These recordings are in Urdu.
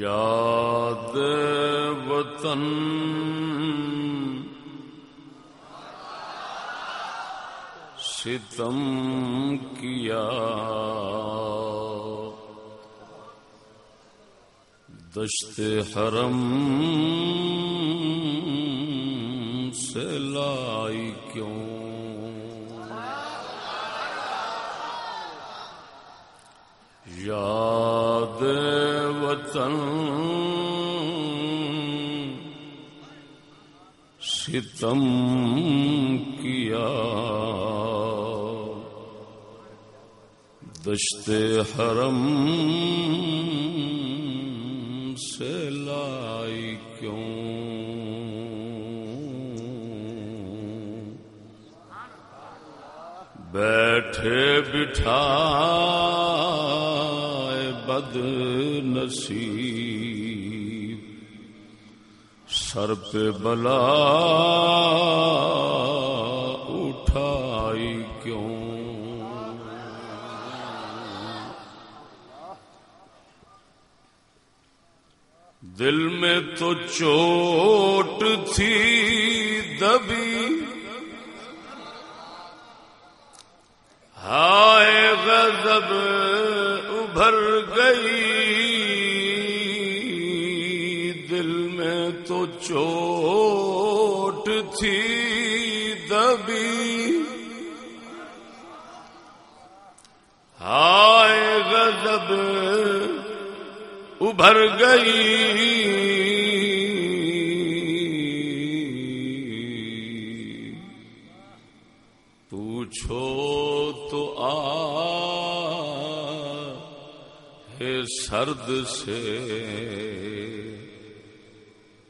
یاد وطن۔ ستم کیا۔ دشت حرم سے لائی کیوں؟ یاد وطن ستم کیا۔ دشت حرم سے لائی کیوں؟ بیٹھے بٹھا بد نصیب۔ سر پہ بلا اٹھائی کیوں؟ دل میں تو چوٹ تھی دبی۔ ہائے غضب ابھر گئی دل میں تو چوٹ تھی دبی۔ ہائے غضب ابھر گئی۔ پوچھو تو آ سرد سے۔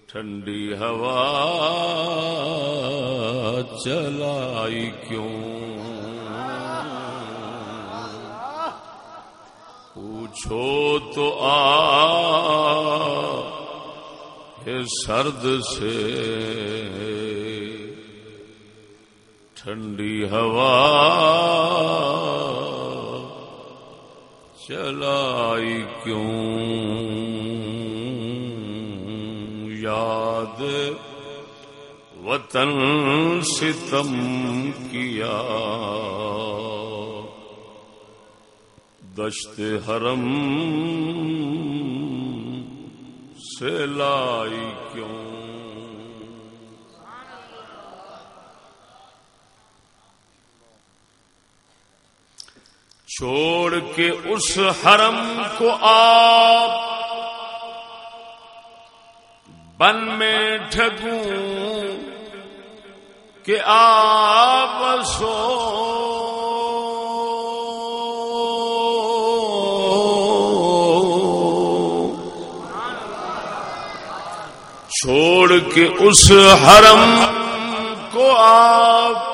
ٹھنڈی ہوا چلائی کیوں؟ پوچھو تو آ سرد سے۔ ٹھنڈی ہوا چلائی کیوں؟ یاد وطن ستم کیا۔ دشت حرم سے لائی کیوں؟ چھوڑ کے اس حرم کو آپ بن میں ٹھگوں کہ آپ سو چھوڑ کے اس حرم کو آپ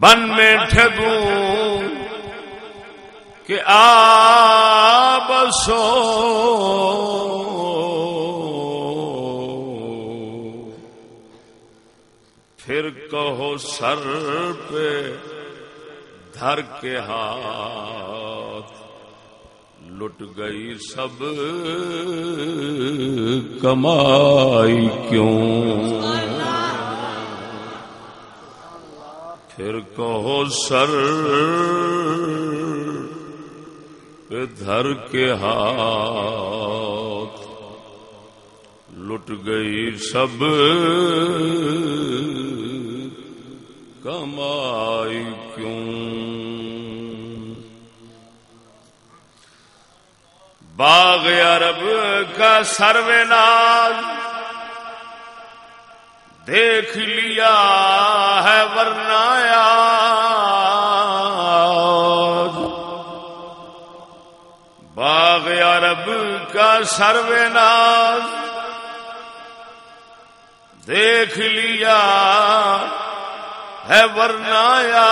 بن میں ٹھگوں کہ آپ سو۔ پھر کہو سر پہ دھر کے ہاتھ لٹ گئی سب کمائی کیوں؟ پھر کہو سر پہ دھر کے ہاتھ لٹ گئی سب کمائی کیوں؟ باغ عرب کا سروے ناز دیکھ لیا ہے ورنایا باغ عرب کا سروے ناز۔ دیکھ لیا ہے ورنایا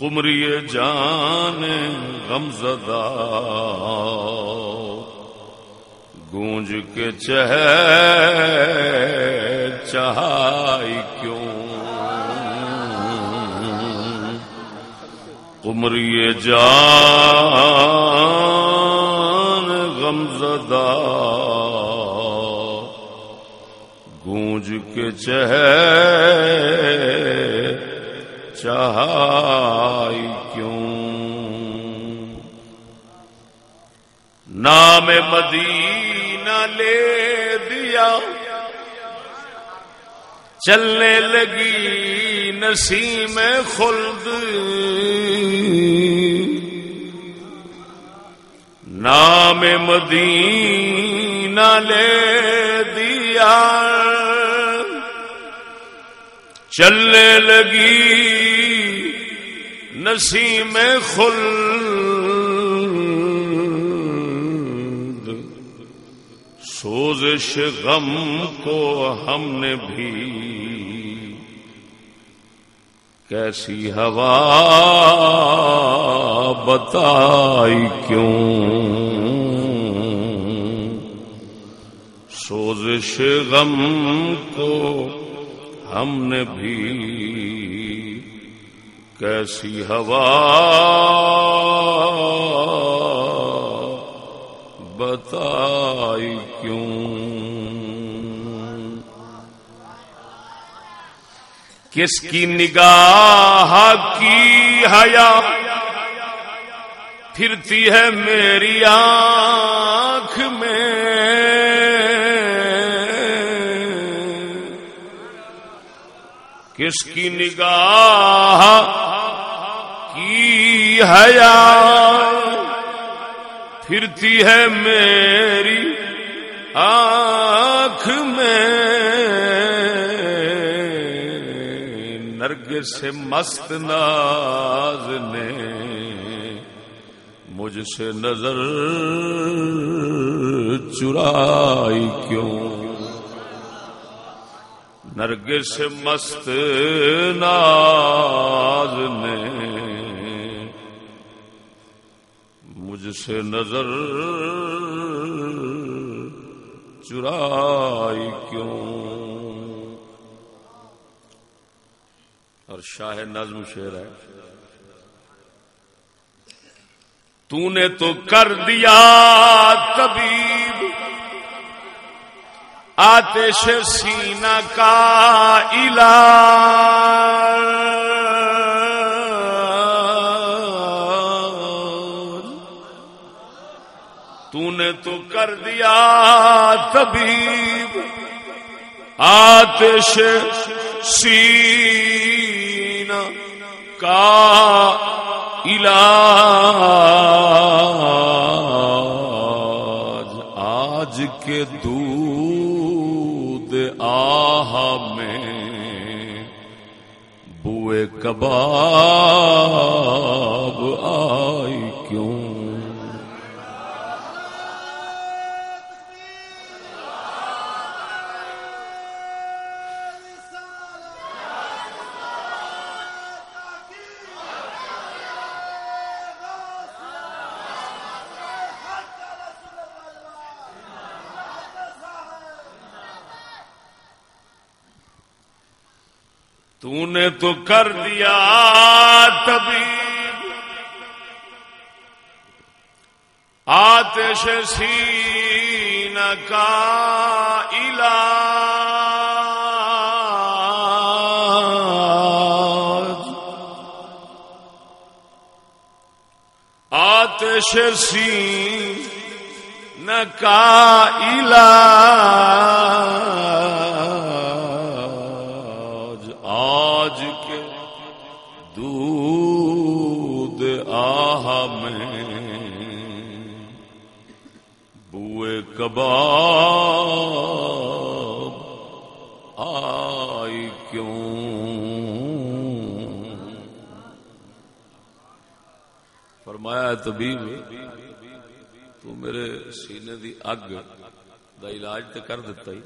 کمری جان غم زدہ۔ گونج کے چہ چہائی کیوں؟ عمری جان غمزدہ گونج کے چہ چاہائی کیوں؟ نام مدینہ لے دیا۔ چلنے لگی نسیم خلد۔ نام مدینہ لے دیا۔ چلنے لگی نسیم خلد۔ سوزش غم کو ہم نے بھی۔ کیسی ہوا بتائی کیوں؟ سوزش غم کو ہم نے بھی۔ کیسی ہوا بتائی کیوں کس کی نگاہ کی حیا پھرتی ہے میری آنکھ میں؟ کس کی نگاہ کی حیا؟ پھرتی ہے میری آنکھ میں۔ نرگ سے مست ناز نے مجھ سے نظر چرائی کیوں؟ نرگ سے مست ناز نے سے نظر چرائی کیوں؟ اور شاہ نظم شعر ہے۔ تو نے تو کر دیا طبیب، آتش سینہ کا علاج کر دیا طبیب۔ آتش سینہ کا علاج۔ آج کے دودھ آہ میں بوئے کباب آئی کیوں؟ تو نے تو کر دیا طبیب آتش سینہ کا علاج آتش سینہ کا علاج کباب آئی کیوں؟ فرمایا طبیب، تو میرے سینے دی اگ دا علاج تو کر دیتا ہی،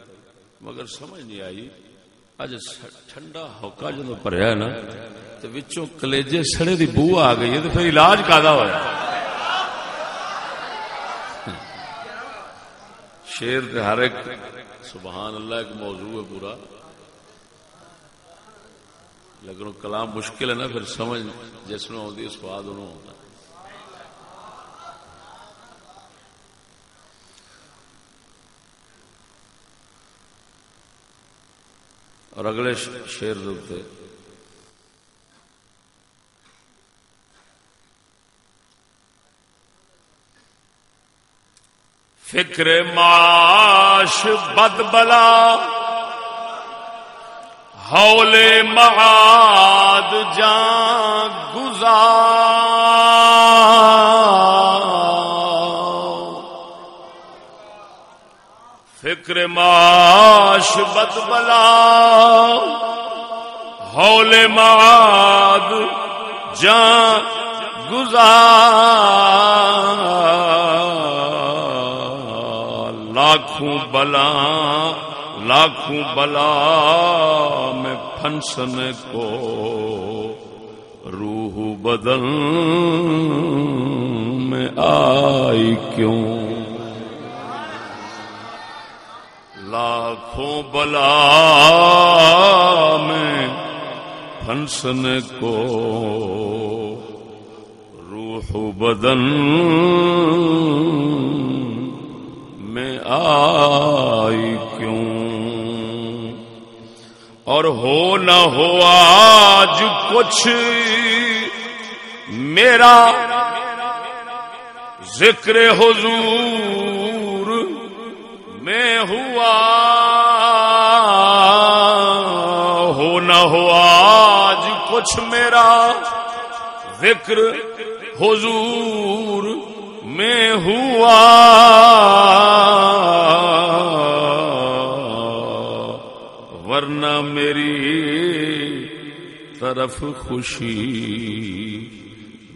مگر سمجھ نہیں آئی۔ اج ٹھنڈا ہوکا جدو پریا نا تو وچوں کلیجے سڑے دی بو آ گئی ہے تو پھر علاج کادا ہوا شیر ہر ایک سبحان اللہ ایک موضوع ہے پورا۔ لیکن کلام مشکل ہے نا، پھر سمجھ جس میں آتی سواد انہوں ہوتا اور اگلے شیر دے فکر معاش بد بلا ہول معاد جان گزار۔ فکر معاش بد بلا ہول معاد جان گزار۔ لاکھوں بلا لاکھوں بلا میں پھنسن کو روح بدن میں آئی کیوں؟ لاکھوں بلا میں پھنسن کو روح بدن آئی کیوں؟ اور ہو نہ ہو آج کچھ میرا ذکر حضور میں ہوا۔ ہو نہ ہو آج کچھ میرا ذکر حضور میں ہوا۔ ورنہ میری طرف خوشی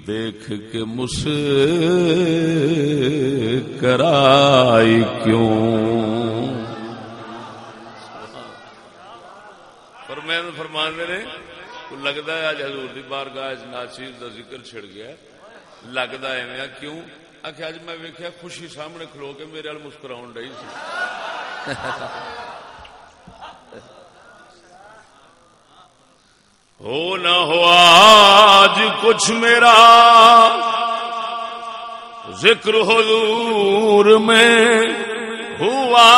دیکھ کے مس کرائی کیوں فرمائن فرمان میرے لگتا ہے آج حضور دی بارگاہ ناچیز کا ذکر چھڑ گیا لگتا ہے کیوں؟ آخر اج جی میں ویکیا خوشی سامنے کھلو کے میرے مسکرا ڈی سی۔ ہو نہ ہو آج کچھ میرا ذکر حضور میں ہوا۔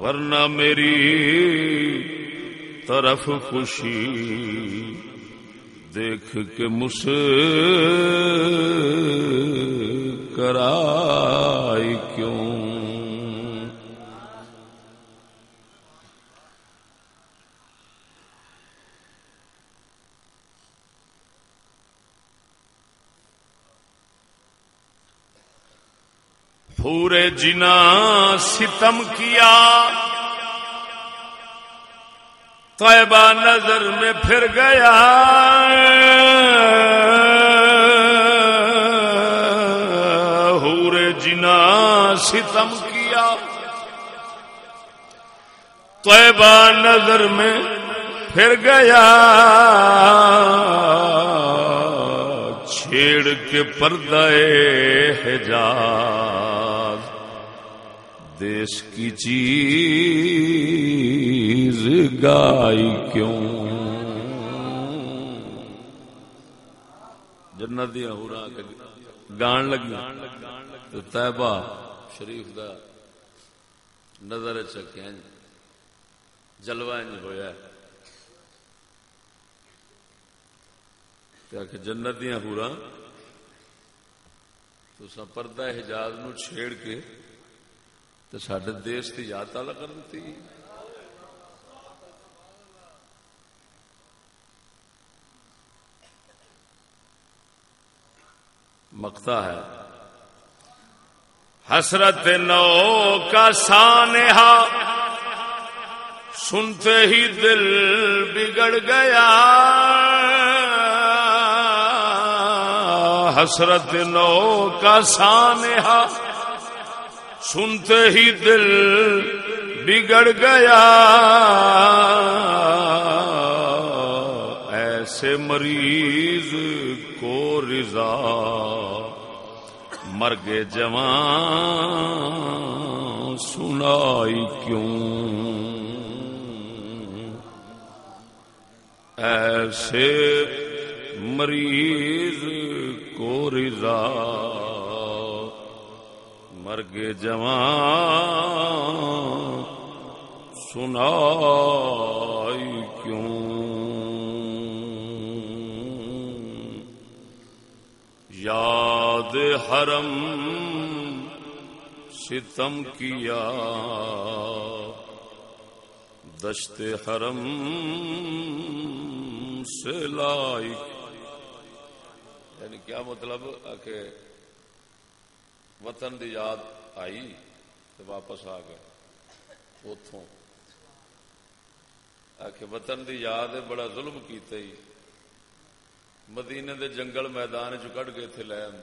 ورنہ میری طرف خوشی دیکھ کے مس کرائی کیوں؟ پورے جنا ستم کیا طیبہ نظر میں پھر گیا ہور جنا ستم کیا طیبہ نظر میں پھر گیا چھیڑ کے پردے حجاز دیش کی چیز گائی کیوں؟ جنت دیا ہورا گان لگی، تو طیبہ شریف دا نظر چکیا جی؟ جلوہ نہیں ہویا۔ کہ جنت دیا ہورا، تو سا پردہ حجاز نو چھیڑ کے تو سڈے دیش کی یاد تالا کر دیتی مکتا ہے۔ حسرت نو کا سانحا سنتے ہی دل بگڑ گیا۔ حسرت نو کا سانحا سنتے ہی دل بگڑ گیا۔ ایسے مریض کو رضا مرگ جوان سنائی کیوں؟ ایسے مریض کو رضا مرگ جوان سنائی یاد حرم ستم کیا۔ دشت حرم سے لائی۔ یعنی کیا مطلب کہ وطن دی یاد آئی تو واپس آ گئے اتوں کہ وطن دی یاد بڑا ظلم کیتے ہی۔ مدینے دے جنگل میدان چ کٹ کے اتنے لے آدھے